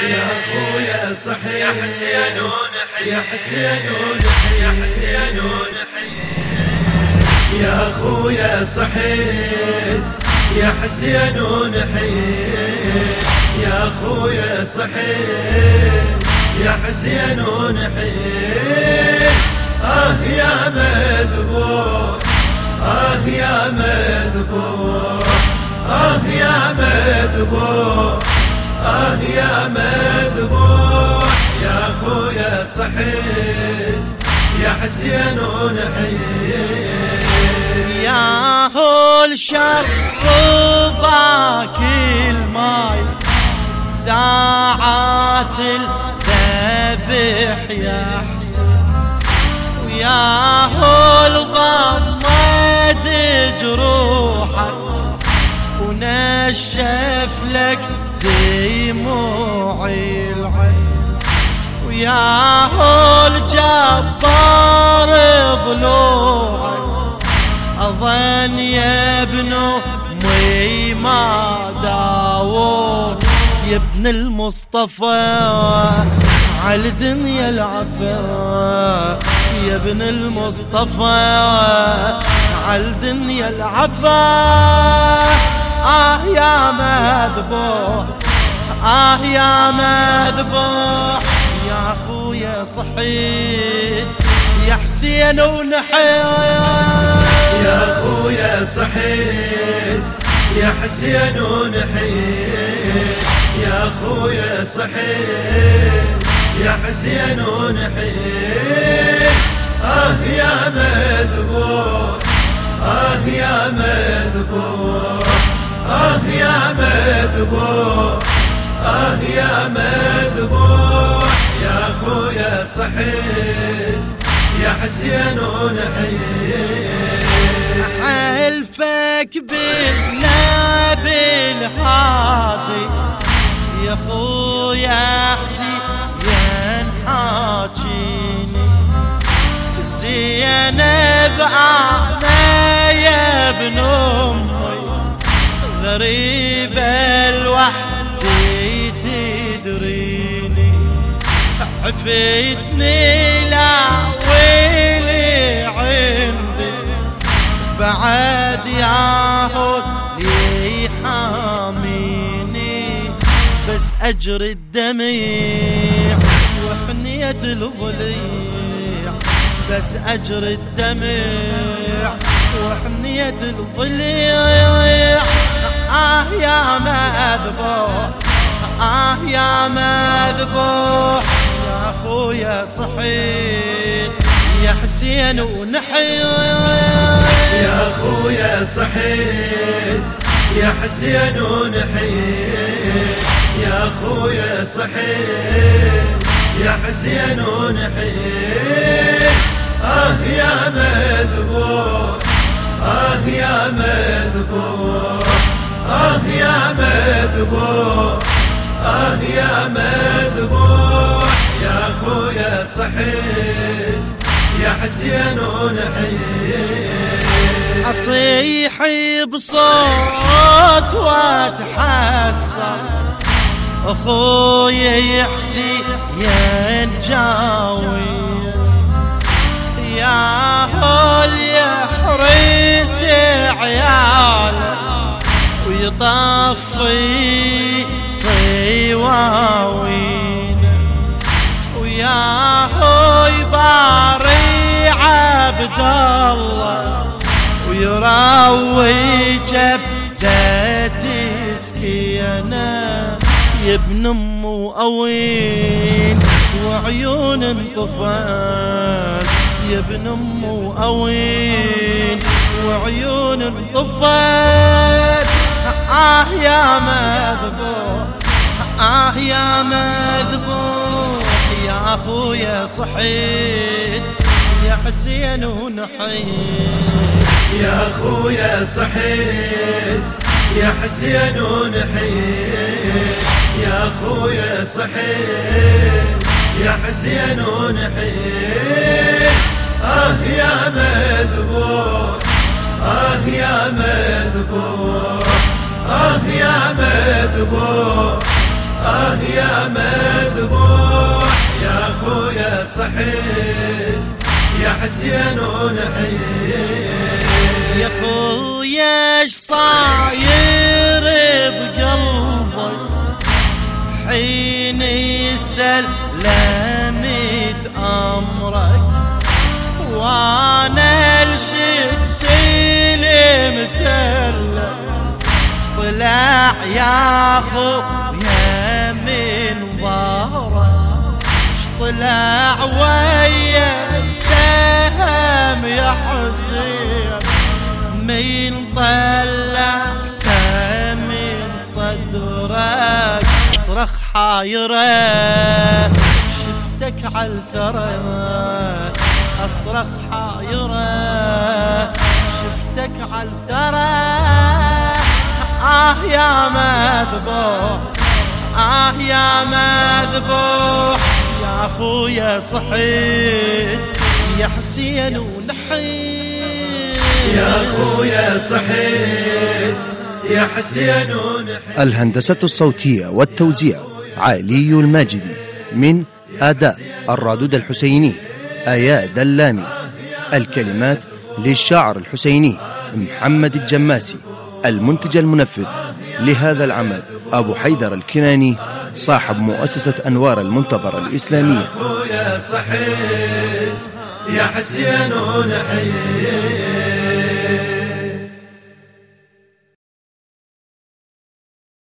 ونحي يا خويا صحيح. يا حسين ونحي يا حسين ونحي يا حسين ونحي يا خويا صحيت. يا حسين ونحيت يا خويا صحيت. يا حسين ونحيت آه يا مذبوح. آه يا مذبوح. آه يا مذبوح. آه يا مذبوح يا خويا صحيت يا حسين ونحيت يا هو الشر باكي الماي ساعات الذبح يا حسين. ويا هو الغضمد جروحك ويا هو الجبار ضلوعك أظن يا ابن مي ما داوود يا ابن المصطفى على الدنيا العفا. يا ابن المصطفى على الدنيا العفا. آه يا مذبوح. آه يا مذبوح يا أخويا صحيح يا حسين ونحيا يا خويا صحيت يا حسين ونحيت. يا خويا صحيت يا حسين ونحيت. آه يا مذبوح. آه يا مذبوح يا خويا صحيت يا حسين ونحيت حلفك بالنبي الهادي يا خويا حسين عفيتني لا ويلي عندي. بعد ياهو يحاميني بس أجر الدميع وحنية الضليع. بس أجر الدميع وحنية الضليع. آه يا مذبوح آه يا مذبوح. يا اخويا صحيح. يا حسين ونحيا يا خويا صحيت. يا حسين ونحيت. يا خويا صحيت. يا حسين ونحيت. آه يا مذبوح. آه يا مذبوح. آه يا مذبوح. آه يا مذبوح. يا خويا صحيت يا حسين ونحيت أصيح بصوت واتحسر أخويا يحسي ينجاوي. يا هول يحرس عياله ويطفي ويراوي جبجتي سكينة يا ابن أم أوين وعيون انطفت يا ابن أم أوين وعيون انطفت آه يا مذبوح. آه يا مذبوح يا أخويا صحيت يا حسين ونحيت. يا خويا صحيت يا حسين ونحيت يا خويا صحيت يا حسين ونحيت آه يا مذبوح آه يا مذبوح آه يا مذبوح آه يا مذبوح. يا خويا صحيت يا حسين ونحيت يا خويا إيش صاير بقلبك؟ حين سلمت أمرك. وأنا الشفت المثلث. طلع يا خويا من ظهرك طلع ويا سهم يا حسين؟ من طلعت من صدرك صرخ حايرة. شفتك عالثرى أصرخ حايرة. شفتك عالثرى آه يا مذبوح آه يا مذبوح. يا أخويا صحيت يا حسين ونحيت. يا خويا صحيت يا حسين الهندسة الصوتية والتوزيع علي الماجدي من أداء الرادود الحسيني أياد اللامي الكلمات للشاعر الحسيني محمد الجماسي المنتج المنفذ لهذا العمل أبو حيدر الكناني صاحب مؤسسة أنوار المنتظرة الإسلامية يا حسين ونحيت